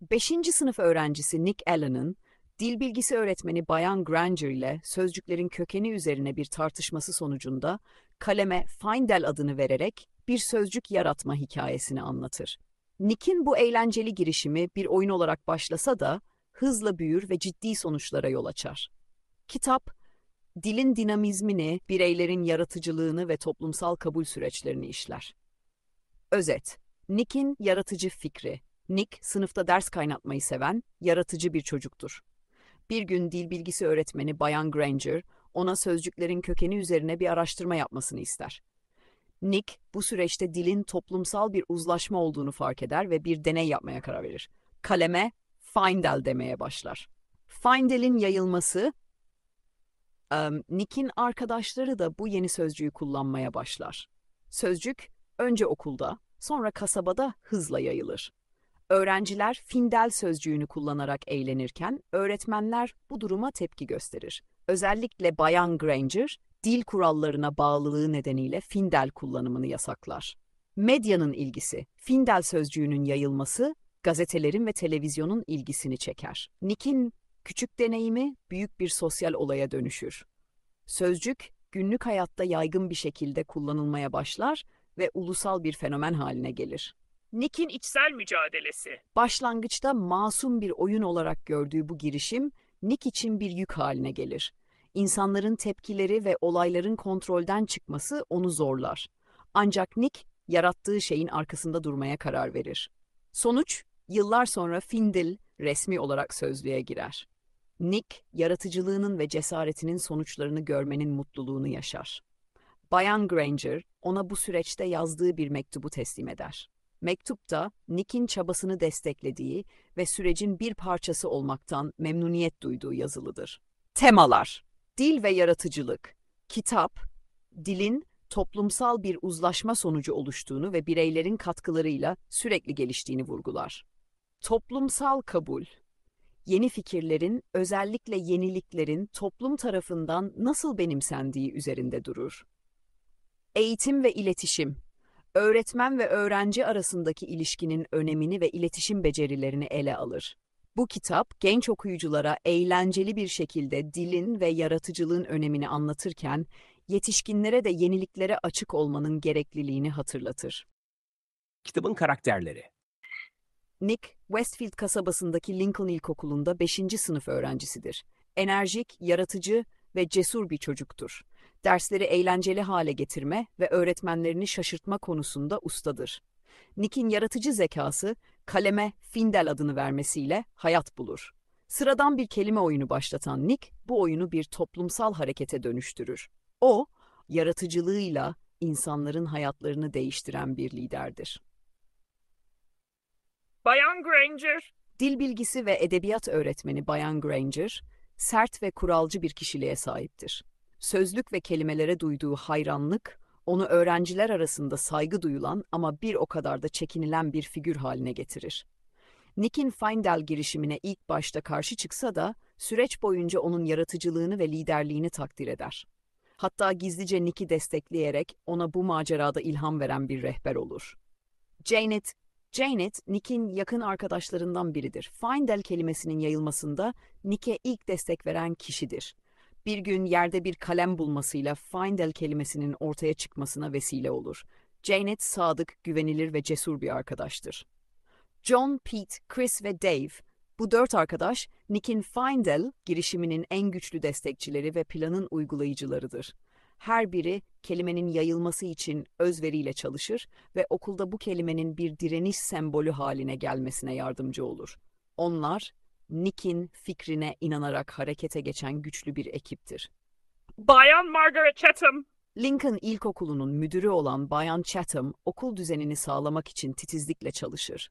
5. sınıf öğrencisi Nick Allen'ın dil bilgisi öğretmeni Bayan Granger ile sözcüklerin kökeni üzerine bir tartışması sonucunda kaleme Findel adını vererek bir sözcük yaratma hikayesini anlatır. Nick'in bu eğlenceli girişimi bir oyun olarak başlasa da hızla büyür ve ciddi sonuçlara yol açar. Kitap, dilin dinamizmini, bireylerin yaratıcılığını ve toplumsal kabul süreçlerini işler. Özet, Nick'in yaratıcı fikri. Nick, sınıfta ders kaynatmayı seven, yaratıcı bir çocuktur. Bir gün dil bilgisi öğretmeni Bayan Granger, ona sözcüklerin kökeni üzerine bir araştırma yapmasını ister. Nick, bu süreçte dilin toplumsal bir uzlaşma olduğunu fark eder ve bir deney yapmaya karar verir. Kaleme Findel demeye başlar. Findel'in yayılması, em, Nick'in arkadaşları da bu yeni sözcüğü kullanmaya başlar. Sözcük önce okulda, sonra kasabada hızla yayılır. Öğrenciler Findel sözcüğünü kullanarak eğlenirken öğretmenler bu duruma tepki gösterir. Özellikle Bayan Granger, dil kurallarına bağlılığı nedeniyle Findel kullanımını yasaklar. Medyanın ilgisi, Findel sözcüğünün yayılması, gazetelerin ve televizyonun ilgisini çeker. Nick'in küçük deneyimi büyük bir sosyal olaya dönüşür. Sözcük, günlük hayatta yaygın bir şekilde kullanılmaya başlar ve ulusal bir fenomen haline gelir. Nick'in içsel mücadelesi. Başlangıçta masum bir oyun olarak gördüğü bu girişim, Nick için bir yük haline gelir. İnsanların tepkileri ve olayların kontrolden çıkması onu zorlar. Ancak Nick, yarattığı şeyin arkasında durmaya karar verir. Sonuç, yıllar sonra Findel resmi olarak sözlüğe girer. Nick, yaratıcılığının ve cesaretinin sonuçlarını görmenin mutluluğunu yaşar. Bayan Granger, ona bu süreçte yazdığı bir mektubu teslim eder. Mektupta Nick'in çabasını desteklediği ve sürecin bir parçası olmaktan memnuniyet duyduğu yazılıdır. Temalar Dil ve yaratıcılık Kitap, dilin toplumsal bir uzlaşma sonucu oluştuğunu ve bireylerin katkılarıyla sürekli geliştiğini vurgular. Toplumsal kabul Yeni fikirlerin, özellikle yeniliklerin toplum tarafından nasıl benimsendiği üzerinde durur. Eğitim ve iletişim öğretmen ve öğrenci arasındaki ilişkinin önemini ve iletişim becerilerini ele alır. Bu kitap genç okuyuculara eğlenceli bir şekilde dilin ve yaratıcılığın önemini anlatırken yetişkinlere de yeniliklere açık olmanın gerekliliğini hatırlatır. Kitabın karakterleri. Nick, Westfield kasabasındaki Lincoln İlkokulu'nda 5. sınıf öğrencisidir. Enerjik, yaratıcı ve cesur bir çocuktur. Dersleri eğlenceli hale getirme ve öğretmenlerini şaşırtma konusunda ustadır. Nick'in yaratıcı zekası, kaleme Findel adını vermesiyle hayat bulur. Sıradan bir kelime oyunu başlatan Nick, bu oyunu bir toplumsal harekete dönüştürür. O, yaratıcılığıyla insanların hayatlarını değiştiren bir liderdir. Bayan Granger. Dil bilgisi ve edebiyat öğretmeni Bayan Granger, sert ve kuralcı bir kişiliğe sahiptir. Sözlük ve kelimelere duyduğu hayranlık, onu öğrenciler arasında saygı duyulan ama bir o kadar da çekinilen bir figür haline getirir. Nick'in Findel girişimine ilk başta karşı çıksa da, süreç boyunca onun yaratıcılığını ve liderliğini takdir eder. Hatta gizlice Nick'i destekleyerek ona bu macerada ilham veren bir rehber olur. Janet, Janet, Nick'in yakın arkadaşlarından biridir. Findel kelimesinin yayılmasında Nick'e ilk destek veren kişidir. Bir gün yerde bir kalem bulmasıyla Findel kelimesinin ortaya çıkmasına vesile olur. Janet sadık, güvenilir ve cesur bir arkadaştır. John, Pete, Chris ve Dave, bu dört arkadaş Nick'in Findel girişiminin en güçlü destekçileri ve planın uygulayıcılarıdır. Her biri kelimenin yayılması için özveriyle çalışır ve okulda bu kelimenin bir direniş sembolü haline gelmesine yardımcı olur. Onlar, Nick'in fikrine inanarak harekete geçen güçlü bir ekiptir. Bayan Margaret Chatham. Lincoln İlkokulu'nun müdürü olan Bayan Chatham, okul düzenini sağlamak için titizlikle çalışır.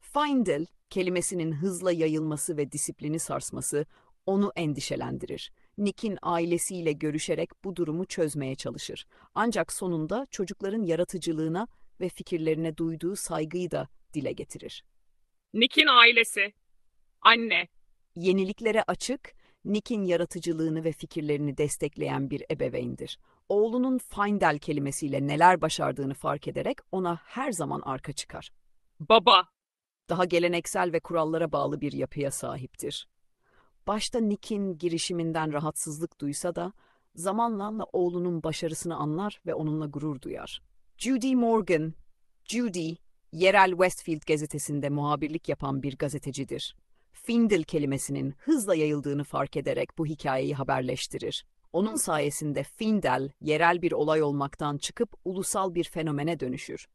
Findel, kelimesinin hızla yayılması ve disiplini sarsması onu endişelendirir. Nick'in ailesiyle görüşerek bu durumu çözmeye çalışır. Ancak sonunda çocukların yaratıcılığına ve fikirlerine duyduğu saygıyı da dile getirir. Nick'in ailesi. Anne. Yeniliklere açık, Nick'in yaratıcılığını ve fikirlerini destekleyen bir ebeveyndir. Oğlunun Findel kelimesiyle neler başardığını fark ederek ona her zaman arka çıkar. Baba. Daha geleneksel ve kurallara bağlı bir yapıya sahiptir. Başta Nick'in girişiminden rahatsızlık duysa da zamanla oğlunun başarısını anlar ve onunla gurur duyar. Judy Morgan, Judy, yerel Westfield gazetesinde muhabirlik yapan bir gazetecidir. Findle kelimesinin hızla yayıldığını fark ederek bu hikayeyi haberleştirir. Onun sayesinde Findel, yerel bir olay olmaktan çıkıp ulusal bir fenomene dönüşür.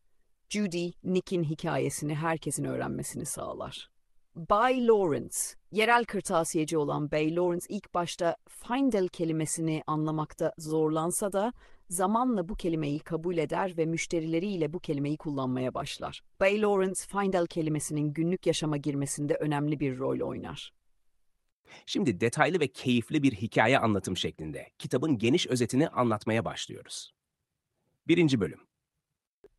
Judy, Nick'in hikayesini herkesin öğrenmesini sağlar. Bay Lawrence, yerel kırtasiyeci olan Bay Lawrence ilk başta Findel kelimesini anlamakta zorlansa da zamanla bu kelimeyi kabul eder ve müşterileriyle bu kelimeyi kullanmaya başlar. Bay Lawrence, Findel kelimesinin günlük yaşama girmesinde önemli bir rol oynar. Şimdi detaylı ve keyifli bir hikaye anlatım şeklinde kitabın geniş özetini anlatmaya başlıyoruz. Birinci bölüm.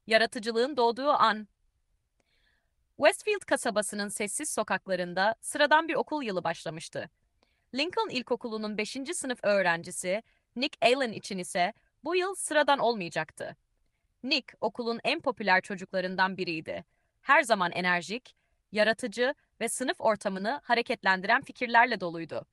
Yaratıcılığın doğduğu an. Westfield kasabasının sessiz sokaklarında sıradan bir okul yılı başlamıştı. Lincoln İlkokulu'nun 5. sınıf öğrencisi Nick Allen için ise bu yıl sıradan olmayacaktı. Nick, okulun en popüler çocuklarından biriydi. Her zaman enerjik, yaratıcı ve sınıf ortamını hareketlendiren fikirlerle doluydu.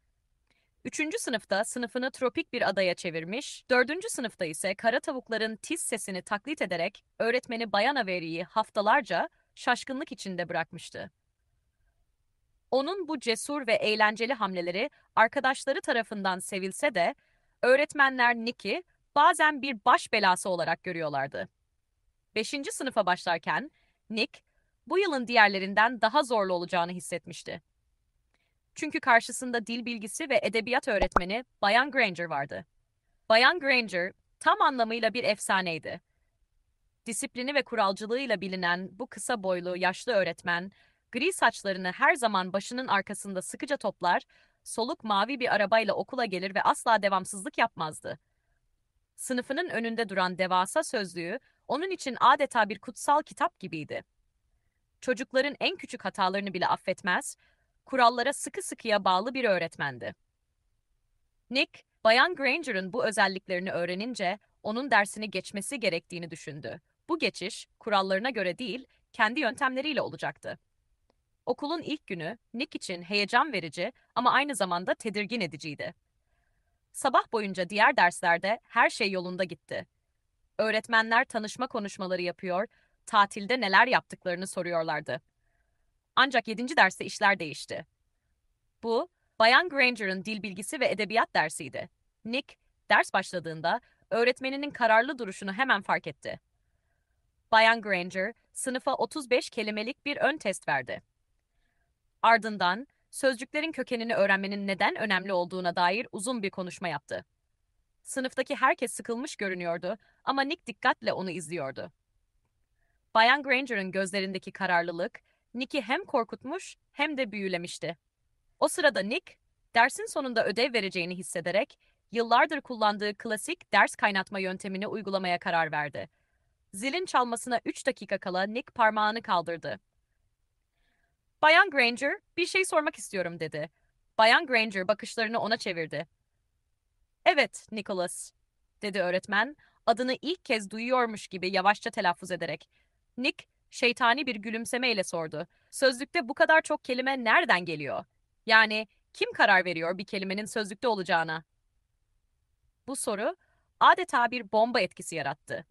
Üçüncü sınıfta sınıfını tropik bir adaya çevirmiş, dördüncü sınıfta ise kara tavukların tiz sesini taklit ederek öğretmeni Bayan Avery'i haftalarca şaşkınlık içinde bırakmıştı. Onun bu cesur ve eğlenceli hamleleri arkadaşları tarafından sevilse de, öğretmenler Nick'i bazen bir baş belası olarak görüyorlardı. Beşinci sınıfa başlarken Nick, bu yılın diğerlerinden daha zorlu olacağını hissetmişti. Çünkü karşısında dil bilgisi ve edebiyat öğretmeni Bayan Granger vardı. Bayan Granger tam anlamıyla bir efsaneydi. Disiplini ve kuralcılığıyla bilinen bu kısa boylu yaşlı öğretmen, gri saçlarını her zaman başının arkasında sıkıca toplar, soluk mavi bir arabayla okula gelir ve asla devamsızlık yapmazdı. Sınıfının önünde duran devasa sözlüğü onun için adeta bir kutsal kitap gibiydi çocukların en küçük hatalarını bile affetmez, kurallara sıkı sıkıya bağlı bir öğretmendi. Nick, Bayan Granger'ın bu özelliklerini öğrenince onun dersini geçmesi gerektiğini düşündü. Bu geçiş kurallarına göre değil, kendi yöntemleriyle olacaktı. Okulun ilk günü Nick için heyecan verici ama aynı zamanda tedirgin ediciydi. Sabah boyunca diğer derslerde her şey yolunda gitti. Öğretmenler tanışma konuşmaları yapıyor tatilde neler yaptıklarını soruyorlardı. Ancak yedinci derste işler değişti. Bu, Bayan Granger'ın dil bilgisi ve edebiyat dersiydi. Nick, ders başladığında öğretmeninin kararlı duruşunu hemen fark etti. Bayan Granger, sınıfa 35 kelimelik bir ön test verdi. Ardından, sözcüklerin kökenini öğrenmenin neden önemli olduğuna dair uzun bir konuşma yaptı. Sınıftaki herkes sıkılmış görünüyordu ama Nick dikkatle onu izliyordu. Bayan Granger'ın gözlerindeki kararlılık, Nick'i hem korkutmuş hem de büyülemişti. O sırada Nick, dersin sonunda ödev vereceğini hissederek, yıllardır kullandığı klasik ders kaynatma yöntemini uygulamaya karar verdi. Zilin çalmasına 3 dakika kala Nick parmağını kaldırdı. Bayan Granger, bir şey sormak istiyorum dedi. Bayan Granger bakışlarını ona çevirdi. Evet, Nicholas, dedi öğretmen, adını ilk kez duyuyormuş gibi yavaşça telaffuz ederek. Nick şeytani bir gülümsemeyle sordu. Sözlükte bu kadar çok kelime nereden geliyor? Yani kim karar veriyor bir kelimenin sözlükte olacağına? Bu soru adeta bir bomba etkisi yarattı.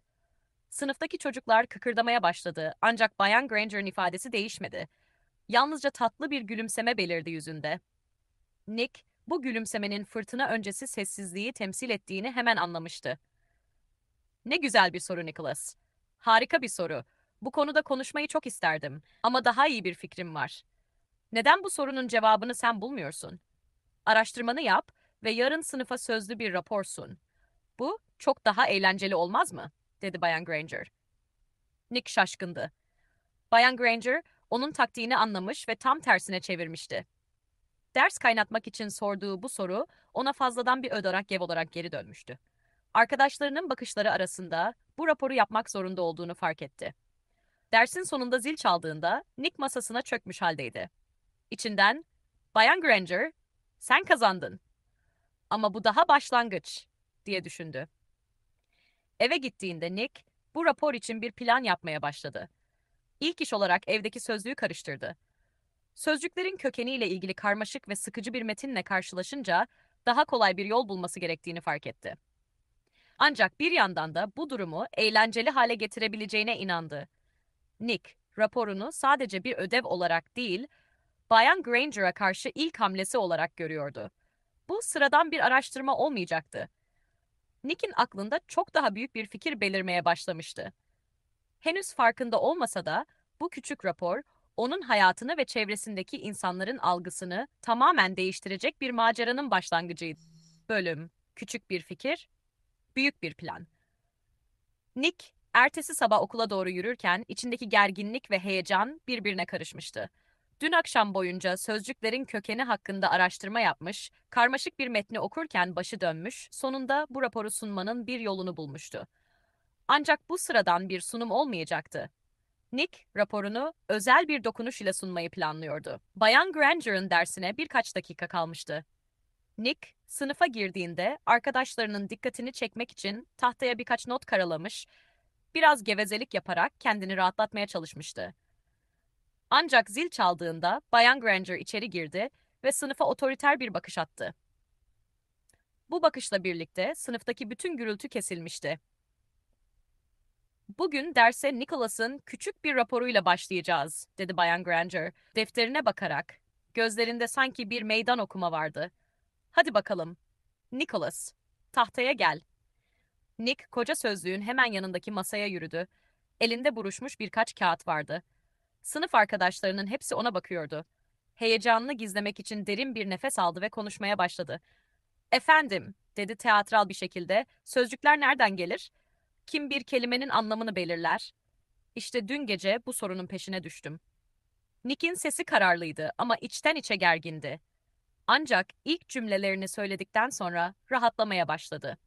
Sınıftaki çocuklar kıkırdamaya başladı ancak Bayan Granger'ın ifadesi değişmedi. Yalnızca tatlı bir gülümseme belirdi yüzünde. Nick, bu gülümsemenin fırtına öncesi sessizliği temsil ettiğini hemen anlamıştı. Ne güzel bir soru Nicholas. Harika bir soru. Bu konuda konuşmayı çok isterdim ama daha iyi bir fikrim var. Neden bu sorunun cevabını sen bulmuyorsun? Araştırmanı yap ve yarın sınıfa sözlü bir rapor sun. Bu çok daha eğlenceli olmaz mı? dedi Bayan Granger. Nick şaşkındı. Bayan Granger onun taktiğini anlamış ve tam tersine çevirmişti. Ders kaynatmak için sorduğu bu soru ona fazladan bir ödorak olarak geri dönmüştü. Arkadaşlarının bakışları arasında bu raporu yapmak zorunda olduğunu fark etti. Dersin sonunda zil çaldığında Nick masasına çökmüş haldeydi. İçinden, Bayan Granger, sen kazandın. Ama bu daha başlangıç, diye düşündü. Eve gittiğinde Nick, bu rapor için bir plan yapmaya başladı. İlk iş olarak evdeki sözlüğü karıştırdı. Sözcüklerin kökeniyle ilgili karmaşık ve sıkıcı bir metinle karşılaşınca daha kolay bir yol bulması gerektiğini fark etti. Ancak bir yandan da bu durumu eğlenceli hale getirebileceğine inandı. Nick, raporunu sadece bir ödev olarak değil, Bayan Granger'a karşı ilk hamlesi olarak görüyordu. Bu sıradan bir araştırma olmayacaktı. Nick'in aklında çok daha büyük bir fikir belirmeye başlamıştı. Henüz farkında olmasa da bu küçük rapor onun hayatını ve çevresindeki insanların algısını tamamen değiştirecek bir maceranın başlangıcıydı. Bölüm, küçük bir fikir, büyük bir plan. Nick, ertesi sabah okula doğru yürürken içindeki gerginlik ve heyecan birbirine karışmıştı. Dün akşam boyunca sözcüklerin kökeni hakkında araştırma yapmış, karmaşık bir metni okurken başı dönmüş, sonunda bu raporu sunmanın bir yolunu bulmuştu. Ancak bu sıradan bir sunum olmayacaktı. Nick, raporunu özel bir dokunuş ile sunmayı planlıyordu. Bayan Granger'ın dersine birkaç dakika kalmıştı. Nick, sınıfa girdiğinde arkadaşlarının dikkatini çekmek için tahtaya birkaç not karalamış, biraz gevezelik yaparak kendini rahatlatmaya çalışmıştı. Ancak zil çaldığında Bayan Granger içeri girdi ve sınıfa otoriter bir bakış attı. Bu bakışla birlikte sınıftaki bütün gürültü kesilmişti. Bugün derse Nicholas'ın küçük bir raporuyla başlayacağız, dedi Bayan Granger, defterine bakarak. Gözlerinde sanki bir meydan okuma vardı. Hadi bakalım. Nicholas, tahtaya gel. Nick, koca sözlüğün hemen yanındaki masaya yürüdü. Elinde buruşmuş birkaç kağıt vardı. Sınıf arkadaşlarının hepsi ona bakıyordu. Heyecanını gizlemek için derin bir nefes aldı ve konuşmaya başladı. Efendim, dedi teatral bir şekilde, sözcükler nereden gelir? Kim bir kelimenin anlamını belirler? İşte dün gece bu sorunun peşine düştüm. Nick'in sesi kararlıydı ama içten içe gergindi. Ancak ilk cümlelerini söyledikten sonra rahatlamaya başladı.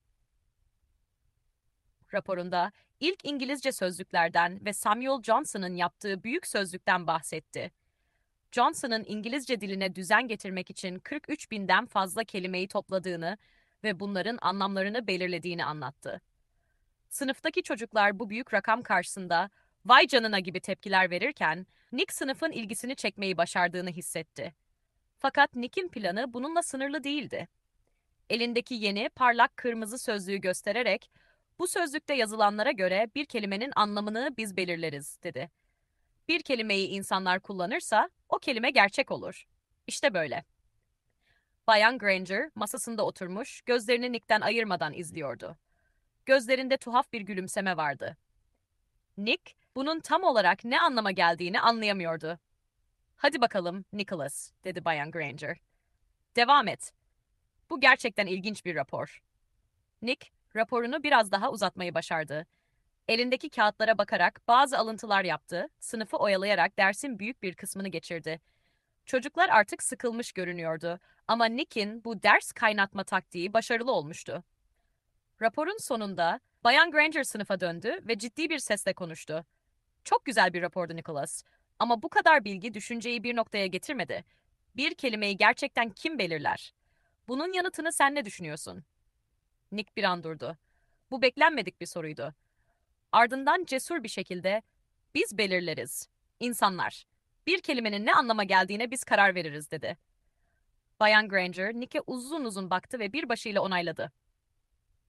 Raporunda ilk İngilizce sözlüklerden ve Samuel Johnson'ın yaptığı büyük sözlükten bahsetti. Johnson'ın İngilizce diline düzen getirmek için 43 binden fazla kelimeyi topladığını ve bunların anlamlarını belirlediğini anlattı. Sınıftaki çocuklar bu büyük rakam karşısında vay canına gibi tepkiler verirken Nick sınıfın ilgisini çekmeyi başardığını hissetti. Fakat Nick'in planı bununla sınırlı değildi. Elindeki yeni parlak kırmızı sözlüğü göstererek bu sözlükte yazılanlara göre bir kelimenin anlamını biz belirleriz, dedi. Bir kelimeyi insanlar kullanırsa o kelime gerçek olur. İşte böyle. Bayan Granger masasında oturmuş, gözlerini Nick'ten ayırmadan izliyordu. Gözlerinde tuhaf bir gülümseme vardı. Nick, bunun tam olarak ne anlama geldiğini anlayamıyordu. Hadi bakalım, Nicholas, dedi Bayan Granger. Devam et. Bu gerçekten ilginç bir rapor. Nick, raporunu biraz daha uzatmayı başardı. Elindeki kağıtlara bakarak bazı alıntılar yaptı, sınıfı oyalayarak dersin büyük bir kısmını geçirdi. Çocuklar artık sıkılmış görünüyordu ama Nick'in bu ders kaynatma taktiği başarılı olmuştu. Raporun sonunda Bayan Granger sınıfa döndü ve ciddi bir sesle konuştu. Çok güzel bir rapordu Nicholas. Ama bu kadar bilgi düşünceyi bir noktaya getirmedi. Bir kelimeyi gerçekten kim belirler? Bunun yanıtını sen ne düşünüyorsun? Nick bir an durdu. Bu beklenmedik bir soruydu. Ardından cesur bir şekilde biz belirleriz. İnsanlar. Bir kelimenin ne anlama geldiğine biz karar veririz dedi. Bayan Granger Nick'e uzun uzun baktı ve bir başıyla onayladı.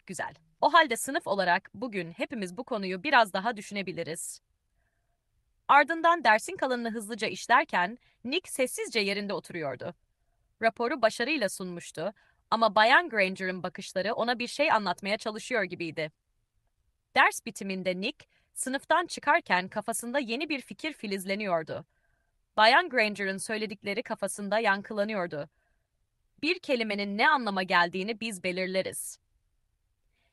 Güzel. O halde sınıf olarak bugün hepimiz bu konuyu biraz daha düşünebiliriz. Ardından dersin kalanını hızlıca işlerken Nick sessizce yerinde oturuyordu. Raporu başarıyla sunmuştu ama Bayan Granger'ın bakışları ona bir şey anlatmaya çalışıyor gibiydi. Ders bitiminde Nick, sınıftan çıkarken kafasında yeni bir fikir filizleniyordu. Bayan Granger'ın söyledikleri kafasında yankılanıyordu. Bir kelimenin ne anlama geldiğini biz belirleriz.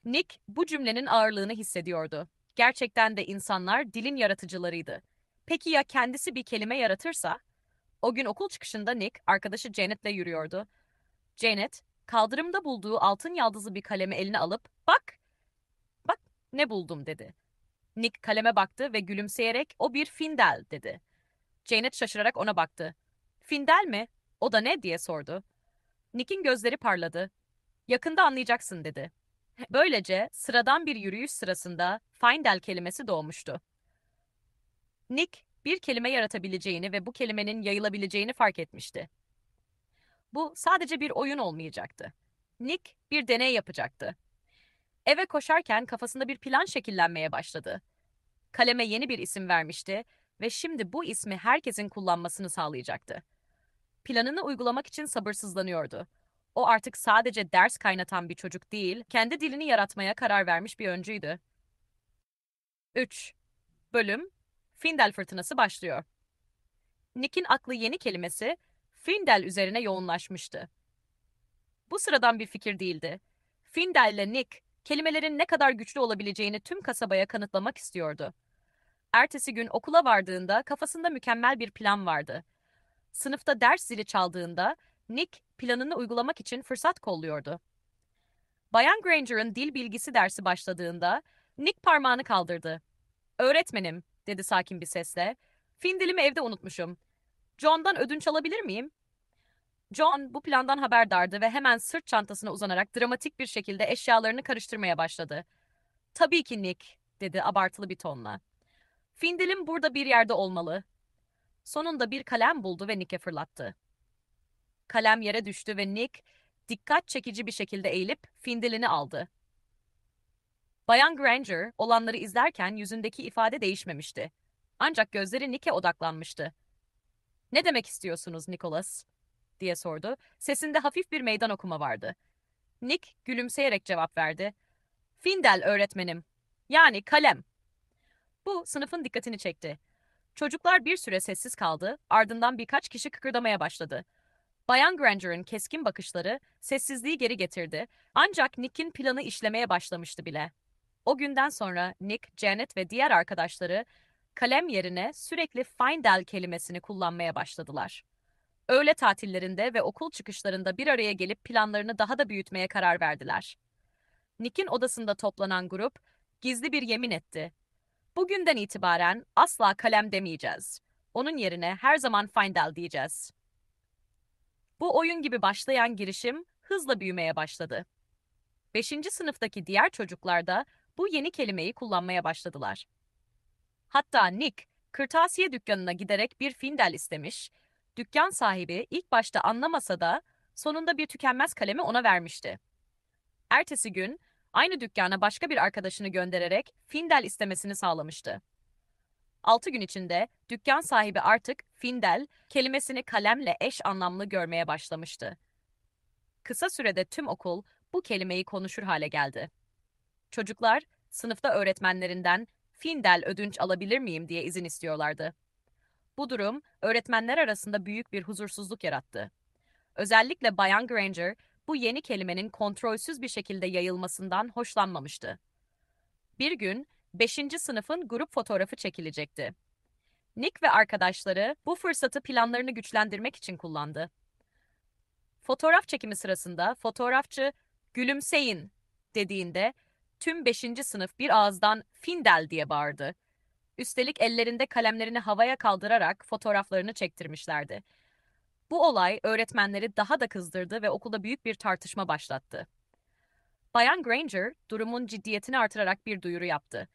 Nick bu cümlenin ağırlığını hissediyordu. Gerçekten de insanlar dilin yaratıcılarıydı. Peki ya kendisi bir kelime yaratırsa? O gün okul çıkışında Nick arkadaşı Janet'le yürüyordu. Janet, kaldırımda bulduğu altın yaldızlı bir kalemi eline alıp "Bak, bak ne buldum." dedi. Nick kaleme baktı ve gülümseyerek "O bir findel." dedi. Janet şaşırarak ona baktı. "Findel mi? O da ne?" diye sordu. Nick'in gözleri parladı. "Yakında anlayacaksın." dedi. Böylece sıradan bir yürüyüş sırasında Findel kelimesi doğmuştu. Nick, bir kelime yaratabileceğini ve bu kelimenin yayılabileceğini fark etmişti. Bu sadece bir oyun olmayacaktı. Nick bir deney yapacaktı. Eve koşarken kafasında bir plan şekillenmeye başladı. Kaleme yeni bir isim vermişti ve şimdi bu ismi herkesin kullanmasını sağlayacaktı. Planını uygulamak için sabırsızlanıyordu. O artık sadece ders kaynatan bir çocuk değil, kendi dilini yaratmaya karar vermiş bir öncüydü. 3. Bölüm Findel fırtınası başlıyor. Nick'in aklı yeni kelimesi Findel üzerine yoğunlaşmıştı. Bu sıradan bir fikir değildi. Findel ile Nick, kelimelerin ne kadar güçlü olabileceğini tüm kasabaya kanıtlamak istiyordu. Ertesi gün okula vardığında kafasında mükemmel bir plan vardı. Sınıfta ders zili çaldığında Nick planını uygulamak için fırsat kolluyordu. Bayan Granger'ın dil bilgisi dersi başladığında Nick parmağını kaldırdı. Öğretmenim, dedi sakin bir sesle. Findilimi evde unutmuşum. John'dan ödünç alabilir miyim? John bu plandan haberdardı ve hemen sırt çantasına uzanarak dramatik bir şekilde eşyalarını karıştırmaya başladı. Tabii ki Nick, dedi abartılı bir tonla. Findilim burada bir yerde olmalı. Sonunda bir kalem buldu ve Nick'e fırlattı. Kalem yere düştü ve Nick dikkat çekici bir şekilde eğilip findilini aldı. Bayan Granger olanları izlerken yüzündeki ifade değişmemişti. Ancak gözleri Nick'e odaklanmıştı. Ne demek istiyorsunuz Nicholas? diye sordu. Sesinde hafif bir meydan okuma vardı. Nick gülümseyerek cevap verdi. Findel öğretmenim. Yani kalem. Bu sınıfın dikkatini çekti. Çocuklar bir süre sessiz kaldı, ardından birkaç kişi kıkırdamaya başladı. Bayan Granger'ın keskin bakışları sessizliği geri getirdi ancak Nick'in planı işlemeye başlamıştı bile. O günden sonra Nick, Janet ve diğer arkadaşları kalem yerine sürekli Findel kelimesini kullanmaya başladılar. Öğle tatillerinde ve okul çıkışlarında bir araya gelip planlarını daha da büyütmeye karar verdiler. Nick'in odasında toplanan grup gizli bir yemin etti. Bugünden itibaren asla kalem demeyeceğiz. Onun yerine her zaman Findel diyeceğiz. Bu oyun gibi başlayan girişim hızla büyümeye başladı. Beşinci sınıftaki diğer çocuklar da bu yeni kelimeyi kullanmaya başladılar. Hatta Nick, kırtasiye dükkanına giderek bir findel istemiş, dükkan sahibi ilk başta anlamasa da sonunda bir tükenmez kalemi ona vermişti. Ertesi gün aynı dükkana başka bir arkadaşını göndererek findel istemesini sağlamıştı. Altı gün içinde dükkan sahibi artık findel kelimesini kalemle eş anlamlı görmeye başlamıştı. Kısa sürede tüm okul bu kelimeyi konuşur hale geldi. Çocuklar sınıfta öğretmenlerinden findel ödünç alabilir miyim diye izin istiyorlardı. Bu durum öğretmenler arasında büyük bir huzursuzluk yarattı. Özellikle Bayan Granger bu yeni kelimenin kontrolsüz bir şekilde yayılmasından hoşlanmamıştı. Bir gün 5. sınıfın grup fotoğrafı çekilecekti. Nick ve arkadaşları bu fırsatı planlarını güçlendirmek için kullandı. Fotoğraf çekimi sırasında fotoğrafçı "Gülümseyin." dediğinde tüm 5. sınıf bir ağızdan "Findel" diye bağırdı. Üstelik ellerinde kalemlerini havaya kaldırarak fotoğraflarını çektirmişlerdi. Bu olay öğretmenleri daha da kızdırdı ve okulda büyük bir tartışma başlattı. Bayan Granger durumun ciddiyetini artırarak bir duyuru yaptı.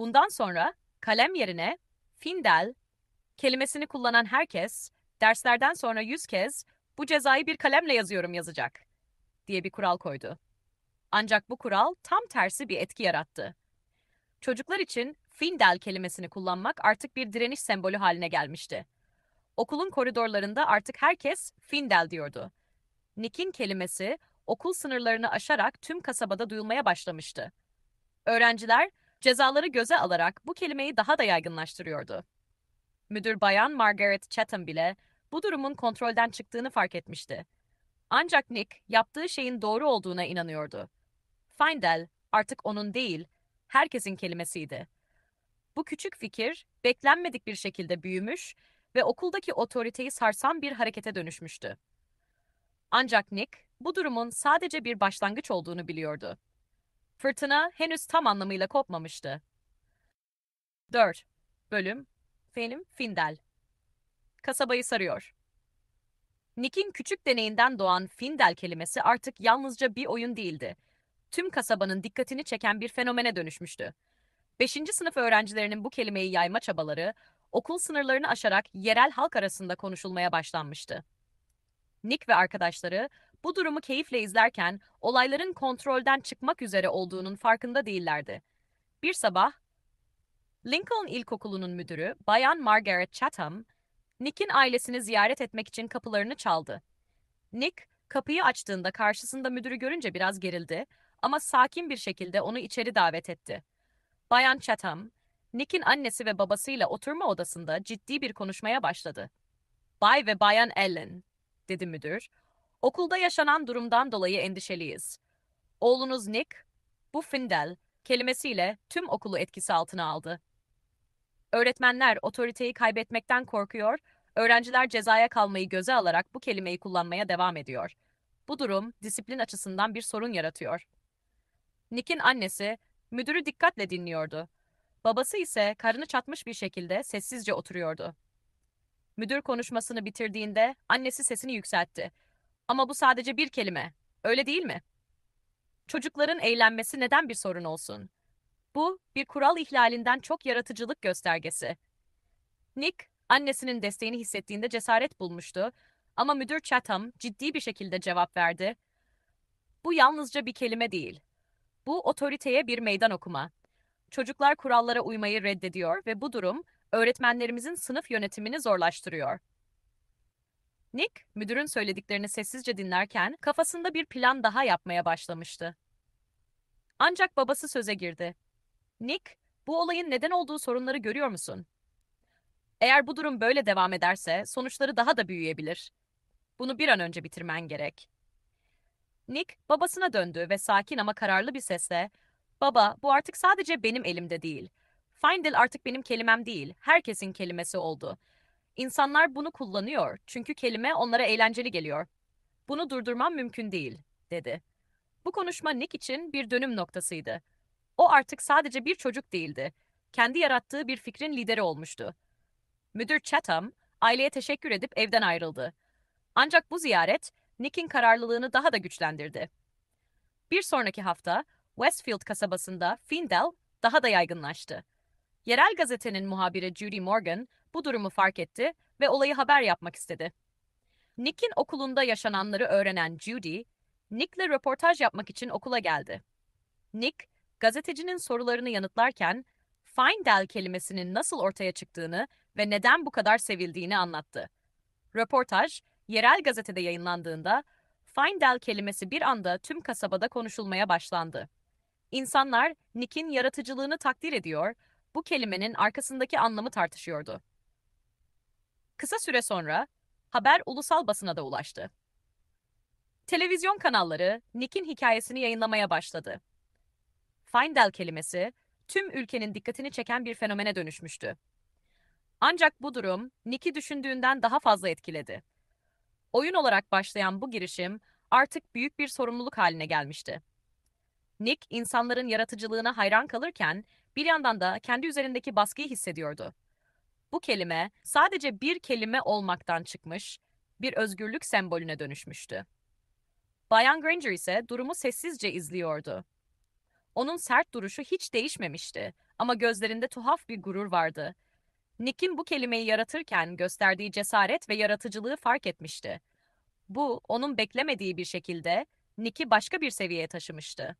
Bundan sonra kalem yerine Findel kelimesini kullanan herkes derslerden sonra yüz kez bu cezayı bir kalemle yazıyorum yazacak diye bir kural koydu. Ancak bu kural tam tersi bir etki yarattı. Çocuklar için Findel kelimesini kullanmak artık bir direniş sembolü haline gelmişti. Okulun koridorlarında artık herkes Findel diyordu. Nick'in kelimesi okul sınırlarını aşarak tüm kasabada duyulmaya başlamıştı. Öğrenciler cezaları göze alarak bu kelimeyi daha da yaygınlaştırıyordu. Müdür bayan Margaret Chatham bile bu durumun kontrolden çıktığını fark etmişti. Ancak Nick yaptığı şeyin doğru olduğuna inanıyordu. Findel artık onun değil, herkesin kelimesiydi. Bu küçük fikir beklenmedik bir şekilde büyümüş ve okuldaki otoriteyi sarsan bir harekete dönüşmüştü. Ancak Nick bu durumun sadece bir başlangıç olduğunu biliyordu. Fırtına henüz tam anlamıyla kopmamıştı. 4. Bölüm Fenim Findel Kasabayı sarıyor. Nick'in küçük deneyinden doğan Findel kelimesi artık yalnızca bir oyun değildi. Tüm kasabanın dikkatini çeken bir fenomene dönüşmüştü. Beşinci sınıf öğrencilerinin bu kelimeyi yayma çabaları, okul sınırlarını aşarak yerel halk arasında konuşulmaya başlanmıştı. Nick ve arkadaşları bu durumu keyifle izlerken olayların kontrolden çıkmak üzere olduğunun farkında değillerdi. Bir sabah Lincoln İlkokulu'nun müdürü Bayan Margaret Chatham, Nick'in ailesini ziyaret etmek için kapılarını çaldı. Nick, kapıyı açtığında karşısında müdürü görünce biraz gerildi ama sakin bir şekilde onu içeri davet etti. Bayan Chatham, Nick'in annesi ve babasıyla oturma odasında ciddi bir konuşmaya başladı. Bay ve Bayan Ellen, dedi müdür, okulda yaşanan durumdan dolayı endişeliyiz. Oğlunuz Nick, bu Findel kelimesiyle tüm okulu etkisi altına aldı. Öğretmenler otoriteyi kaybetmekten korkuyor, öğrenciler cezaya kalmayı göze alarak bu kelimeyi kullanmaya devam ediyor. Bu durum disiplin açısından bir sorun yaratıyor. Nick'in annesi müdürü dikkatle dinliyordu. Babası ise karnı çatmış bir şekilde sessizce oturuyordu. Müdür konuşmasını bitirdiğinde annesi sesini yükseltti. Ama bu sadece bir kelime. Öyle değil mi? Çocukların eğlenmesi neden bir sorun olsun? Bu bir kural ihlalinden çok yaratıcılık göstergesi. Nick, annesinin desteğini hissettiğinde cesaret bulmuştu ama müdür Chatham ciddi bir şekilde cevap verdi. Bu yalnızca bir kelime değil. Bu otoriteye bir meydan okuma. Çocuklar kurallara uymayı reddediyor ve bu durum öğretmenlerimizin sınıf yönetimini zorlaştırıyor. Nick, müdürün söylediklerini sessizce dinlerken kafasında bir plan daha yapmaya başlamıştı. Ancak babası söze girdi. Nick, bu olayın neden olduğu sorunları görüyor musun? Eğer bu durum böyle devam ederse sonuçları daha da büyüyebilir. Bunu bir an önce bitirmen gerek. Nick babasına döndü ve sakin ama kararlı bir sesle "Baba, bu artık sadece benim elimde değil. Findel artık benim kelimem değil, herkesin kelimesi oldu. İnsanlar bunu kullanıyor çünkü kelime onlara eğlenceli geliyor. Bunu durdurmam mümkün değil." dedi. Bu konuşma Nick için bir dönüm noktasıydı. O artık sadece bir çocuk değildi. Kendi yarattığı bir fikrin lideri olmuştu. Müdür Chatham, aileye teşekkür edip evden ayrıldı. Ancak bu ziyaret, Nick'in kararlılığını daha da güçlendirdi. Bir sonraki hafta, Westfield kasabasında Findel daha da yaygınlaştı. Yerel gazetenin muhabiri Judy Morgan bu durumu fark etti ve olayı haber yapmak istedi. Nick'in okulunda yaşananları öğrenen Judy, Nick'le röportaj yapmak için okula geldi. Nick, gazetecinin sorularını yanıtlarken Findel kelimesinin nasıl ortaya çıktığını ve neden bu kadar sevildiğini anlattı. Röportaj, yerel gazetede yayınlandığında Findel kelimesi bir anda tüm kasabada konuşulmaya başlandı. İnsanlar Nick'in yaratıcılığını takdir ediyor, bu kelimenin arkasındaki anlamı tartışıyordu. Kısa süre sonra haber ulusal basına da ulaştı. Televizyon kanalları Nick'in hikayesini yayınlamaya başladı. Findel kelimesi tüm ülkenin dikkatini çeken bir fenomene dönüşmüştü. Ancak bu durum Nick'i düşündüğünden daha fazla etkiledi. Oyun olarak başlayan bu girişim artık büyük bir sorumluluk haline gelmişti. Nick, insanların yaratıcılığına hayran kalırken bir yandan da kendi üzerindeki baskıyı hissediyordu. Bu kelime sadece bir kelime olmaktan çıkmış, bir özgürlük sembolüne dönüşmüştü. Bayan Granger ise durumu sessizce izliyordu. Onun sert duruşu hiç değişmemişti ama gözlerinde tuhaf bir gurur vardı. Nick'in bu kelimeyi yaratırken gösterdiği cesaret ve yaratıcılığı fark etmişti. Bu, onun beklemediği bir şekilde Nick'i başka bir seviyeye taşımıştı.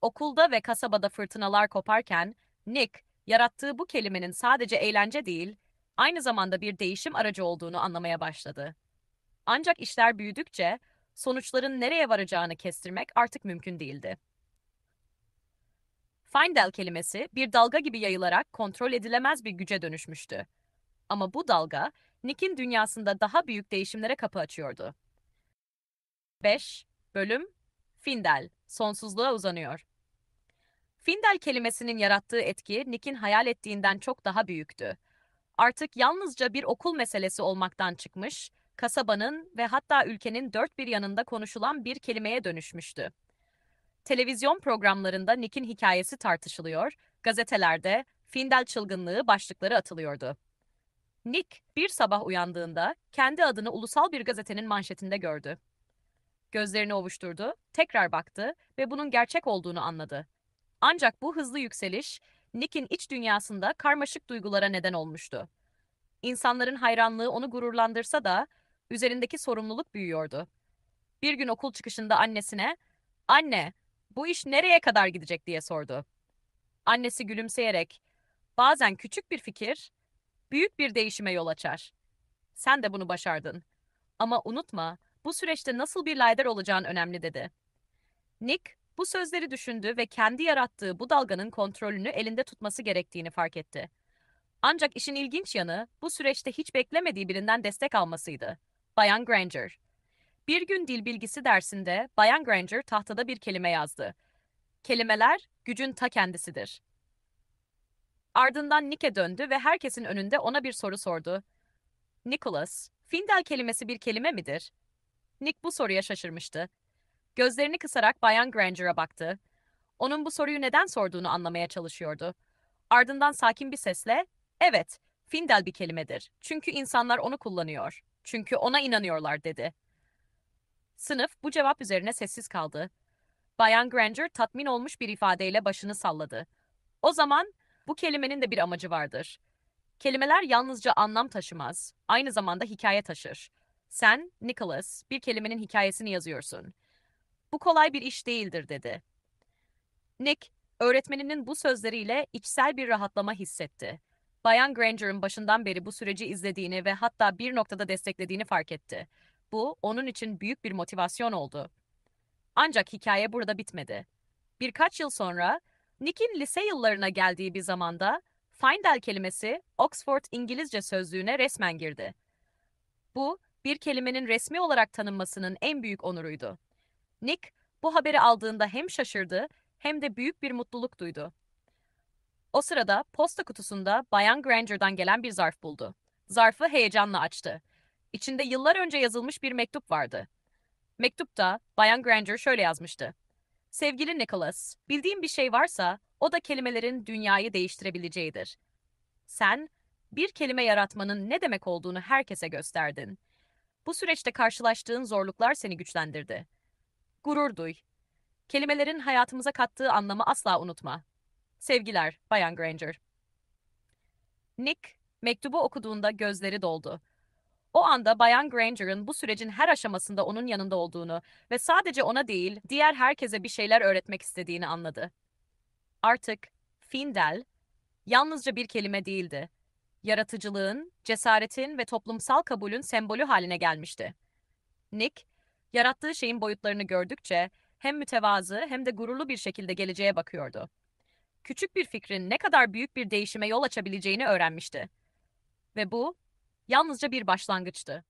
Okulda ve kasabada fırtınalar koparken, Nick, yarattığı bu kelimenin sadece eğlence değil, aynı zamanda bir değişim aracı olduğunu anlamaya başladı. Ancak işler büyüdükçe, sonuçların nereye varacağını kestirmek artık mümkün değildi. Findel kelimesi bir dalga gibi yayılarak kontrol edilemez bir güce dönüşmüştü. Ama bu dalga, Nick'in dünyasında daha büyük değişimlere kapı açıyordu. 5. Bölüm Findel, sonsuzluğa uzanıyor. Findel kelimesinin yarattığı etki Nick'in hayal ettiğinden çok daha büyüktü. Artık yalnızca bir okul meselesi olmaktan çıkmış, kasabanın ve hatta ülkenin dört bir yanında konuşulan bir kelimeye dönüşmüştü. Televizyon programlarında Nick'in hikayesi tartışılıyor, gazetelerde Findel çılgınlığı başlıkları atılıyordu. Nick bir sabah uyandığında kendi adını ulusal bir gazetenin manşetinde gördü. Gözlerini ovuşturdu, tekrar baktı ve bunun gerçek olduğunu anladı. Ancak bu hızlı yükseliş Nick'in iç dünyasında karmaşık duygulara neden olmuştu. İnsanların hayranlığı onu gururlandırsa da üzerindeki sorumluluk büyüyordu. Bir gün okul çıkışında annesine, "Anne, bu iş nereye kadar gidecek?" diye sordu. Annesi gülümseyerek, "Bazen küçük bir fikir büyük bir değişime yol açar. Sen de bunu başardın. Ama unutma, bu süreçte nasıl bir lider olacağın önemli." dedi. Nick bu sözleri düşündü ve kendi yarattığı bu dalganın kontrolünü elinde tutması gerektiğini fark etti. Ancak işin ilginç yanı bu süreçte hiç beklemediği birinden destek almasıydı. Bayan Granger. Bir gün dil bilgisi dersinde Bayan Granger tahtada bir kelime yazdı. Kelimeler gücün ta kendisidir. Ardından Nick'e döndü ve herkesin önünde ona bir soru sordu. Nicholas, Findel kelimesi bir kelime midir? Nick bu soruya şaşırmıştı. Gözlerini kısarak Bayan Granger'a baktı. Onun bu soruyu neden sorduğunu anlamaya çalışıyordu. Ardından sakin bir sesle, "Evet, Findel bir kelimedir. Çünkü insanlar onu kullanıyor. Çünkü ona inanıyorlar." dedi. Sınıf bu cevap üzerine sessiz kaldı. Bayan Granger tatmin olmuş bir ifadeyle başını salladı. O zaman bu kelimenin de bir amacı vardır. Kelimeler yalnızca anlam taşımaz, aynı zamanda hikaye taşır. Sen, Nicholas, bir kelimenin hikayesini yazıyorsun. Bu kolay bir iş değildir dedi. Nick, öğretmeninin bu sözleriyle içsel bir rahatlama hissetti. Bayan Granger'ın başından beri bu süreci izlediğini ve hatta bir noktada desteklediğini fark etti. Bu, onun için büyük bir motivasyon oldu. Ancak hikaye burada bitmedi. Birkaç yıl sonra, Nick'in lise yıllarına geldiği bir zamanda, Findel kelimesi Oxford İngilizce sözlüğüne resmen girdi. Bu, bir kelimenin resmi olarak tanınmasının en büyük onuruydu. Nick, bu haberi aldığında hem şaşırdı hem de büyük bir mutluluk duydu. O sırada posta kutusunda Bayan Granger'dan gelen bir zarf buldu. Zarfı heyecanla açtı. İçinde yıllar önce yazılmış bir mektup vardı. Mektupta Bayan Granger şöyle yazmıştı. Sevgili Nicholas, bildiğim bir şey varsa o da kelimelerin dünyayı değiştirebileceğidir. Sen, bir kelime yaratmanın ne demek olduğunu herkese gösterdin. Bu süreçte karşılaştığın zorluklar seni güçlendirdi. Gurur duy. Kelimelerin hayatımıza kattığı anlamı asla unutma. Sevgiler, Bayan Granger. Nick, mektubu okuduğunda gözleri doldu. O anda Bayan Granger'ın bu sürecin her aşamasında onun yanında olduğunu ve sadece ona değil, diğer herkese bir şeyler öğretmek istediğini anladı. Artık Findel yalnızca bir kelime değildi. Yaratıcılığın, cesaretin ve toplumsal kabulün sembolü haline gelmişti. Nick, yarattığı şeyin boyutlarını gördükçe hem mütevazı hem de gururlu bir şekilde geleceğe bakıyordu. Küçük bir fikrin ne kadar büyük bir değişime yol açabileceğini öğrenmişti. Ve bu yalnızca bir başlangıçtı.